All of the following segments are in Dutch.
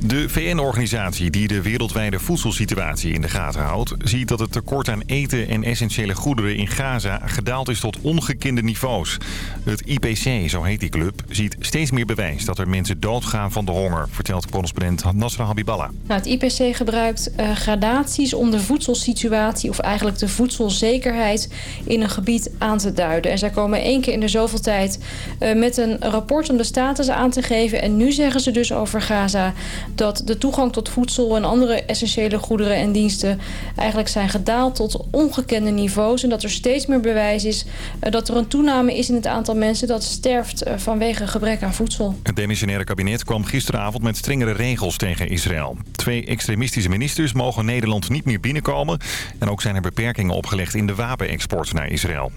De VN-organisatie die de wereldwijde voedselsituatie in de gaten houdt... ziet dat het tekort aan eten en essentiële goederen in Gaza gedaald is tot ongekende niveaus. Het IPC, zo heet die club, ziet steeds meer bewijs dat er mensen doodgaan van de honger... vertelt correspondent Nasra Habiballah. Nou, het IPC gebruikt uh, gradaties om de voedselsituatie... of eigenlijk de voedselzekerheid in een gebied aan te duiden. En zij komen één keer in de zoveel tijd uh, met een rapport om de status aan te geven. En nu zeggen ze dus over Gaza dat de toegang tot voedsel en andere essentiële goederen en diensten eigenlijk zijn gedaald tot ongekende niveaus. En dat er steeds meer bewijs is uh, dat er een toename is in het aantal mensen dat sterft uh, vanwege gebrek aan voedsel. Het demissionaire kabinet kwam gisteravond met strengere regels tegen Israël. Twee extremistische ministers mogen Nederland niet meer binnenkomen. En ook zijn er beperkingen opgelegd in de wapenexport naar Israël.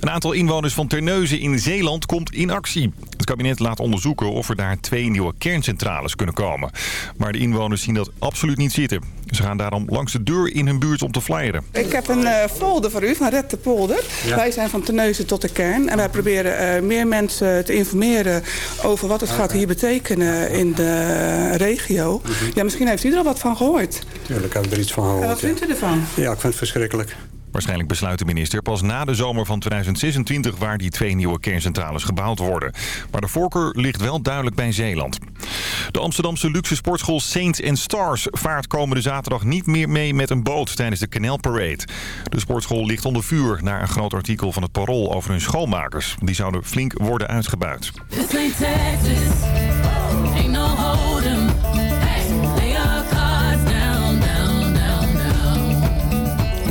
Een aantal inwoners van Terneuzen in Zeeland komt in actie. Het kabinet laat onderzoeken of er daar twee nieuwe kerncentrales kunnen komen. Maar de inwoners zien dat absoluut niet zitten. Ze gaan daarom langs de deur in hun buurt om te flyeren. Ik heb een uh, folder voor u van Red de Polder. Ja. Wij zijn van Terneuzen tot de kern. En wij proberen uh, meer mensen te informeren over wat het okay. gaat hier betekenen in de regio. Mm -hmm. Ja, misschien heeft u er al wat van gehoord. Tuurlijk heb ik er iets van gehoord. En wat vindt u ervan? Ja, ik vind het verschrikkelijk. Waarschijnlijk besluit de minister pas na de zomer van 2026 waar die twee nieuwe kerncentrales gebouwd worden. Maar de voorkeur ligt wel duidelijk bij Zeeland. De Amsterdamse luxe sportschool Saints Stars vaart komende zaterdag niet meer mee met een boot tijdens de Canal Parade. De sportschool ligt onder vuur na een groot artikel van het Parool over hun schoonmakers. Die zouden flink worden uitgebuit.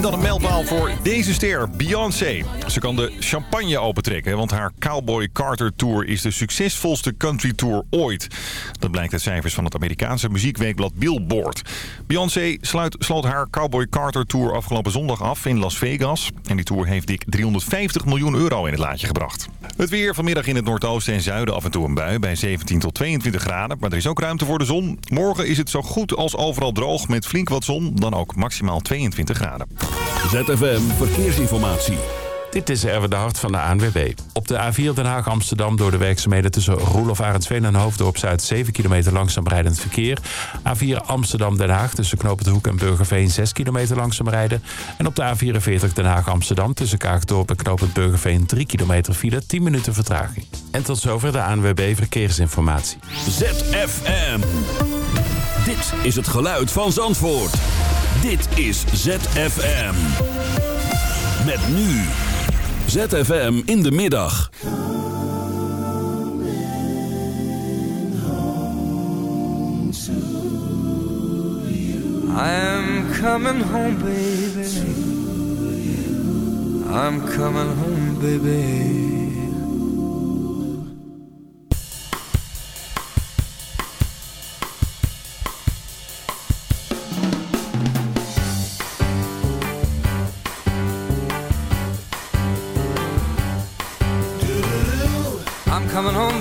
Dan een mijlpaal voor deze ster, Beyoncé. Ze kan de champagne opentrekken, want haar Cowboy Carter Tour is de succesvolste country tour ooit. Dat blijkt uit cijfers van het Amerikaanse muziekweekblad Billboard. Beyoncé sluit, sloot haar Cowboy Carter Tour afgelopen zondag af in Las Vegas. En die tour heeft dik 350 miljoen euro in het laadje gebracht. Het weer vanmiddag in het noordoosten en zuiden af en toe een bui bij 17 tot 22 graden. Maar er is ook ruimte voor de zon. Morgen is het zo goed als overal droog met flink wat zon. Dan ook maximaal 22 graden. ZFM Verkeersinformatie. Dit is Erwin de Hart van de ANWB. Op de A4 Den Haag-Amsterdam door de werkzaamheden tussen Roelof Arendsveen en Hoofddorp Zuid 7 kilometer langzaam rijdend verkeer. A4 Amsterdam-Den Haag tussen Knoop Hoek en Burgerveen 6 kilometer langzaam rijden. En op de A44 Den Haag-Amsterdam tussen Kaagdorp en Knoop Burgerveen 3 kilometer file 10 minuten vertraging. En tot zover de ANWB Verkeersinformatie. ZFM. Dit is het geluid van Zandvoort. Dit is ZFM. Met nu. ZFM in de middag. I'm coming home, baby. I'm coming home, baby.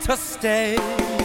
To stay.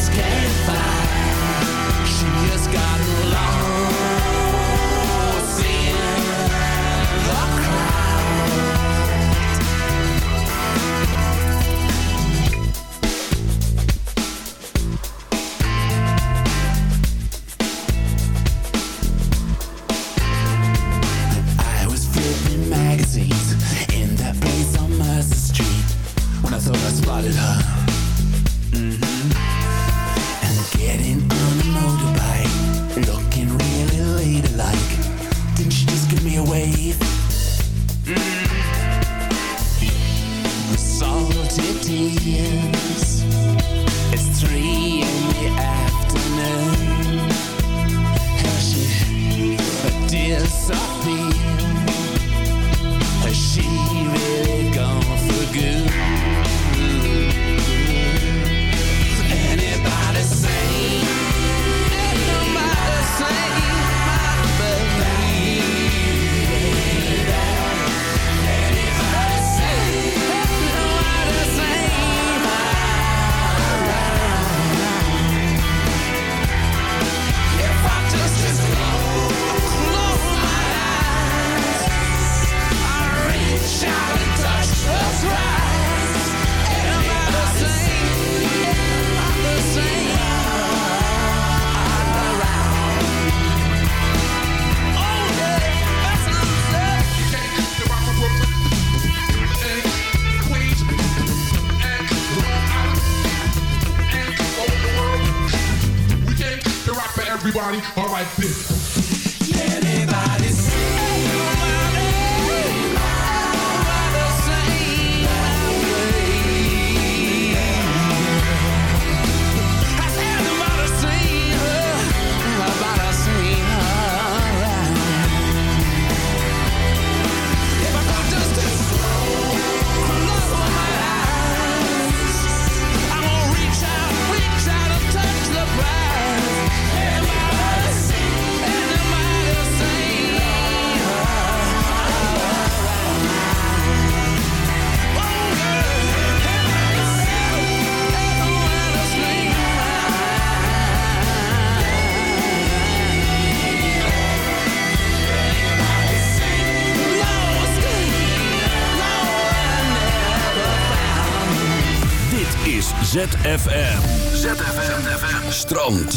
Just can't find.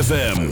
ZFM.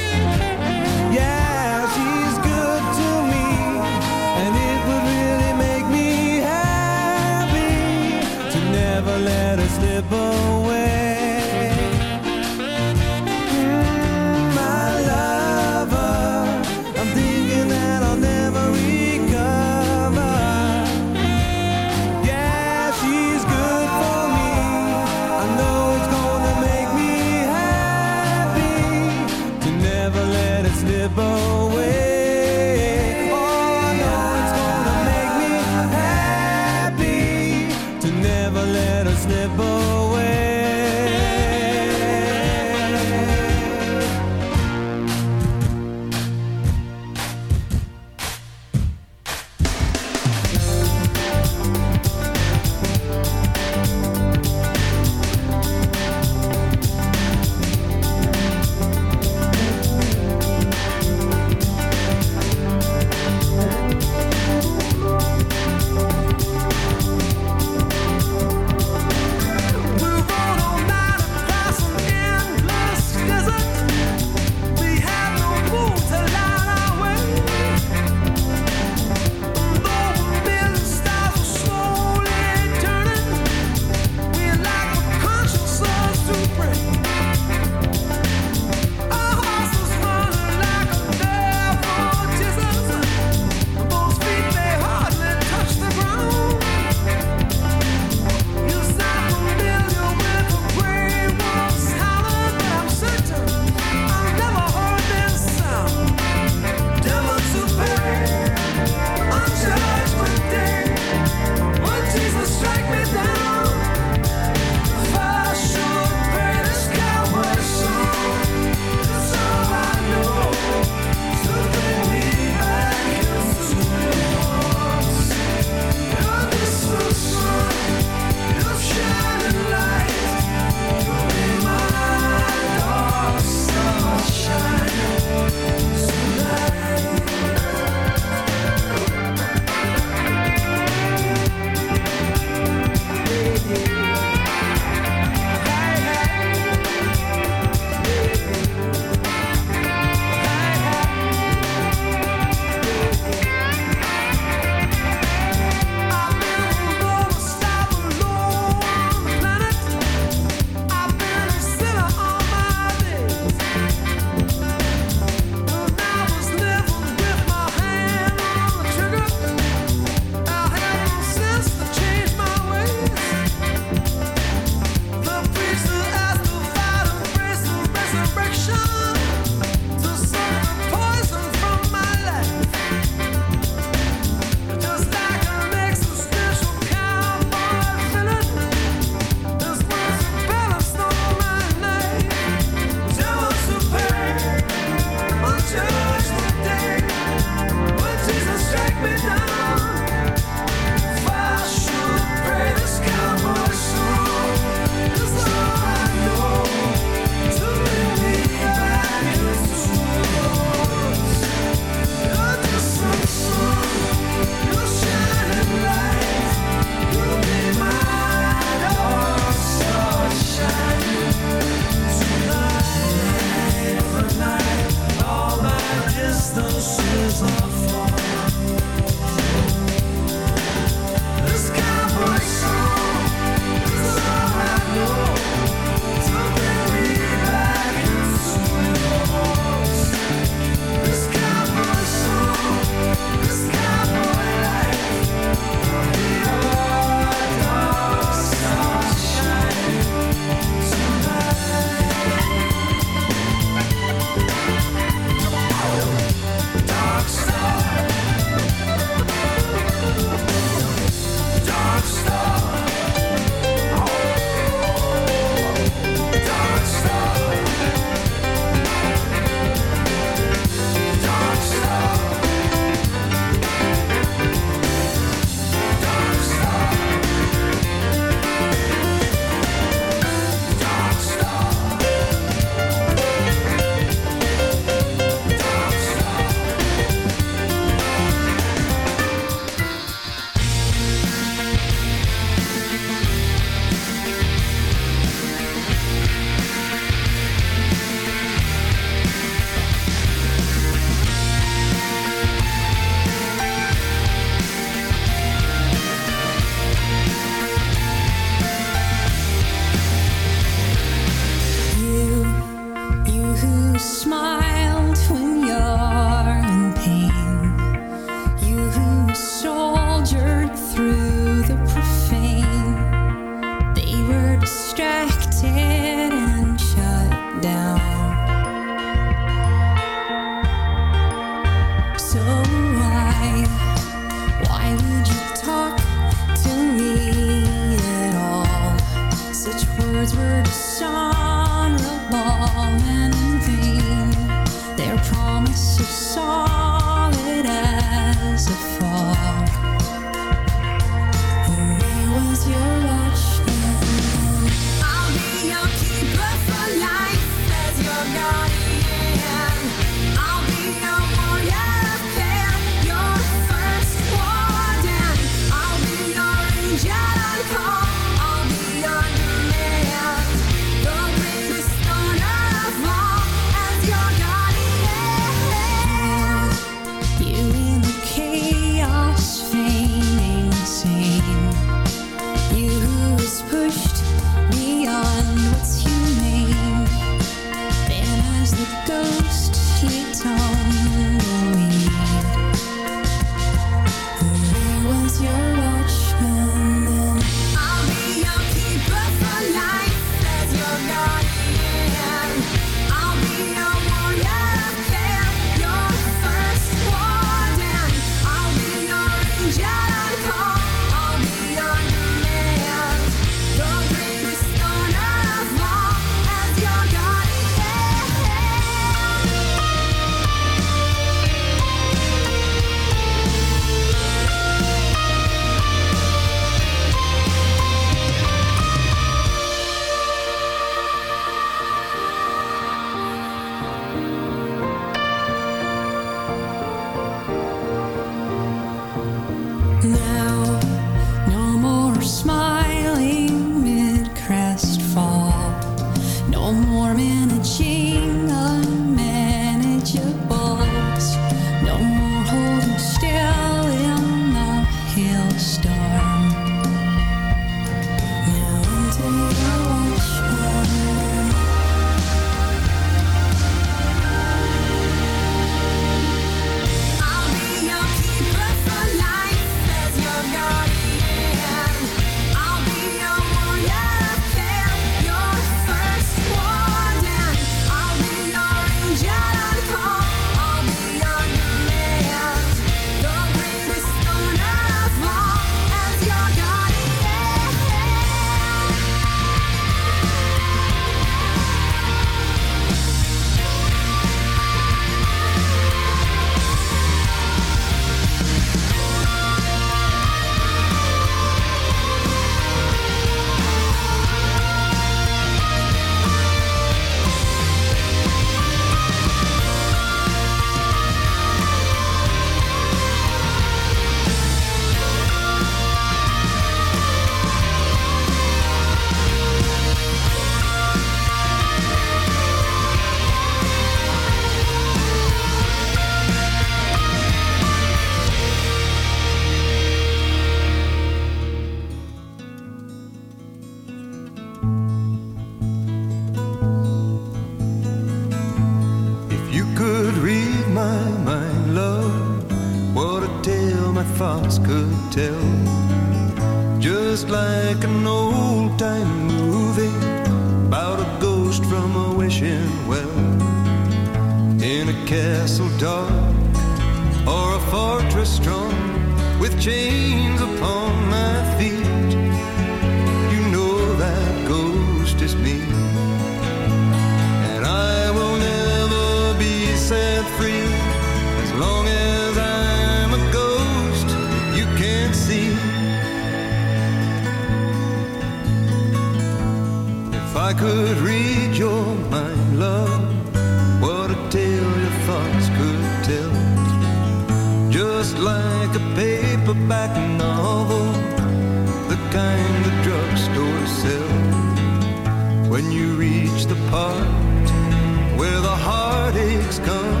Come,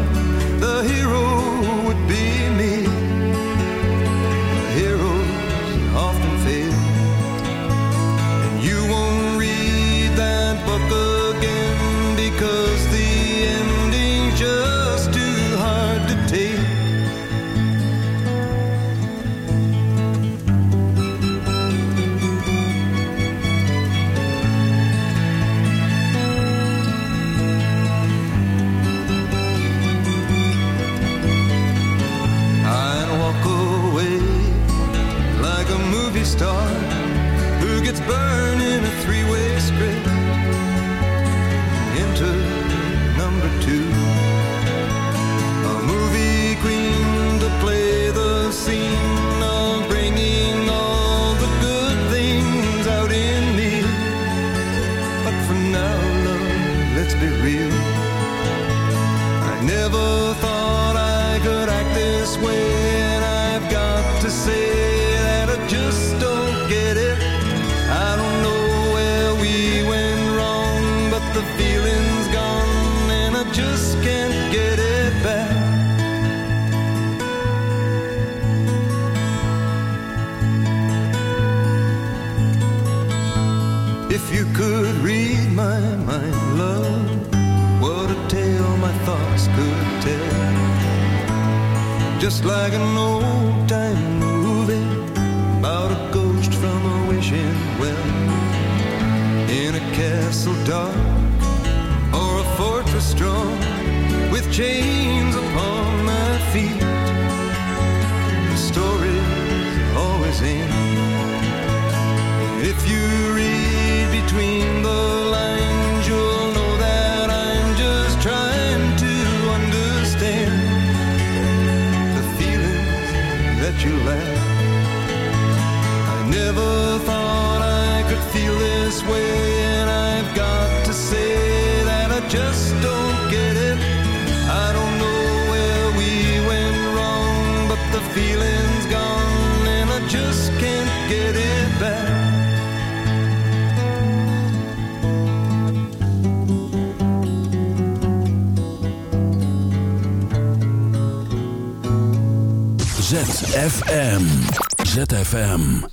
ZFM.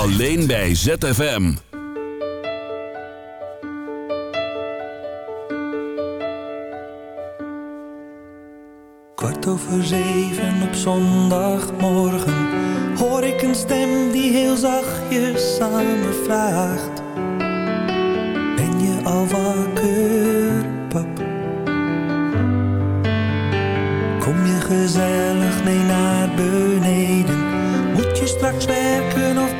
Alleen bij ZFM. Kwart over zeven op zondagmorgen hoor ik een stem die heel zachtjes aan me vraagt. Ben je al wakker, pap? Kom je gezellig mee naar beneden? Moet je straks werken of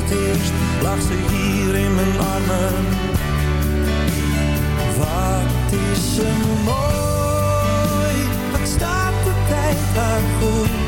Het eerst, lag ze hier in mijn armen. Wat is ze mooi, wat staat de tijd haar goed.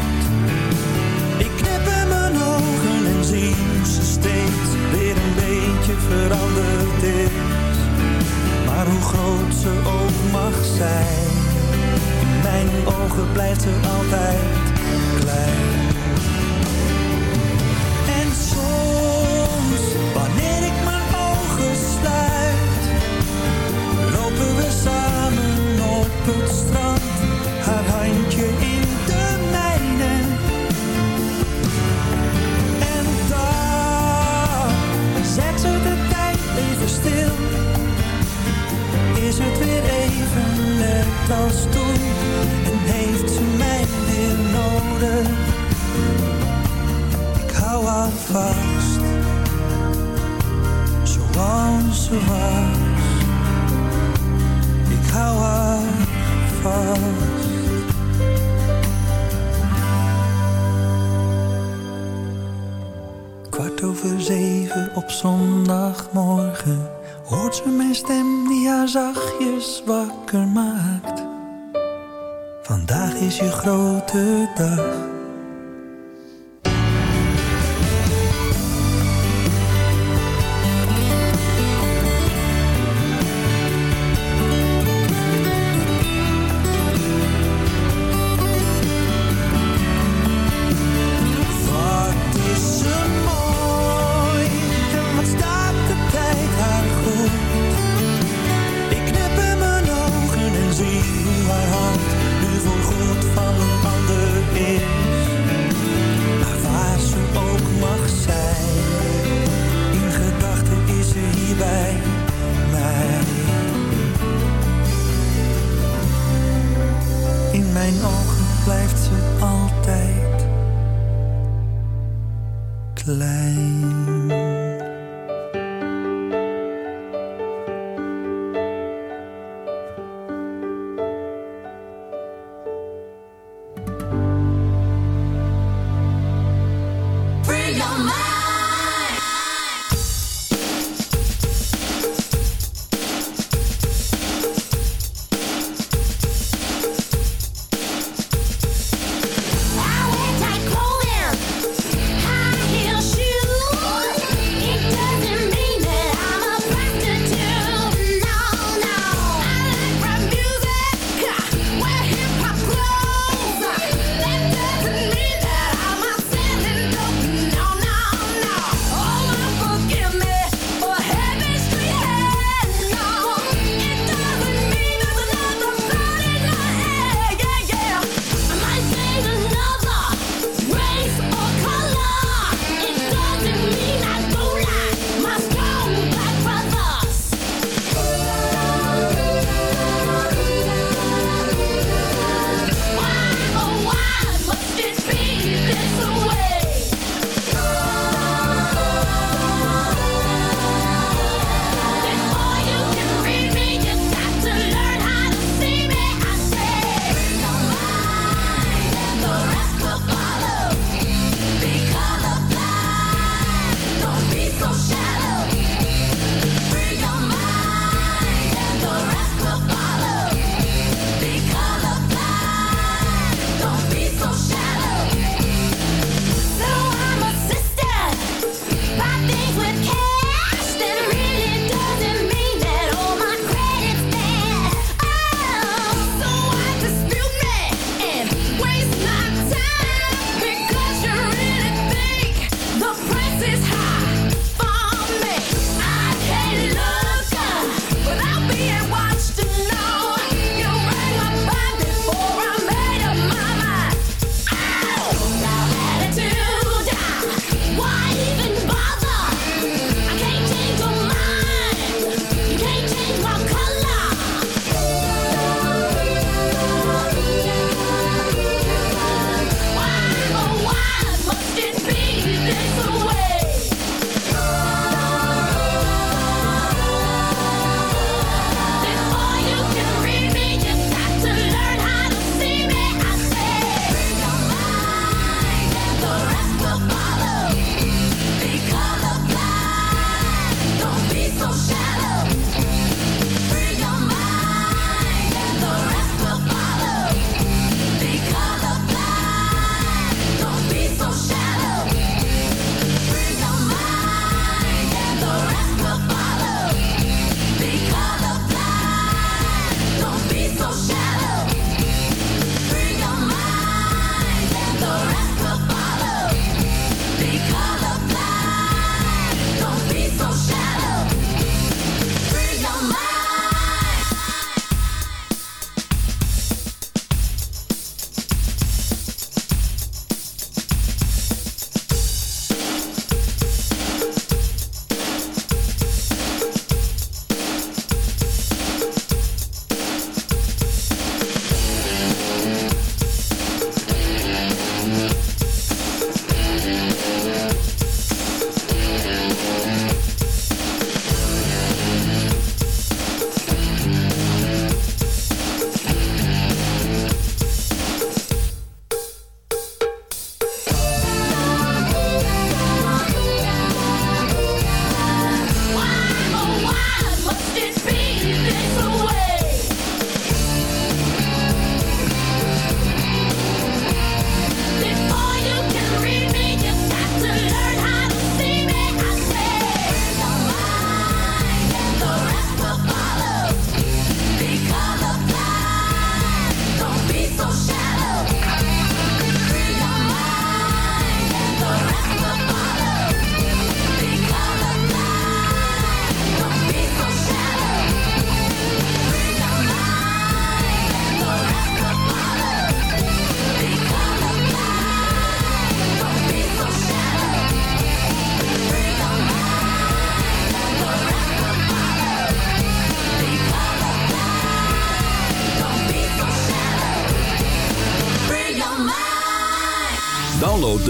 Klein.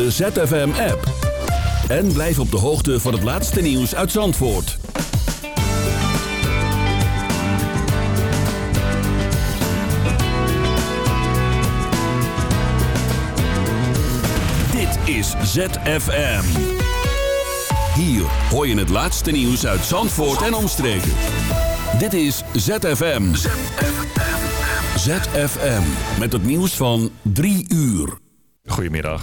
De ZFM-app. En blijf op de hoogte van het laatste nieuws uit Zandvoort. Dit is ZFM. Hier hoor je het laatste nieuws uit Zandvoort en omstreken. Dit is ZFM. ZFM. Met het nieuws van 3 uur. Goedemiddag.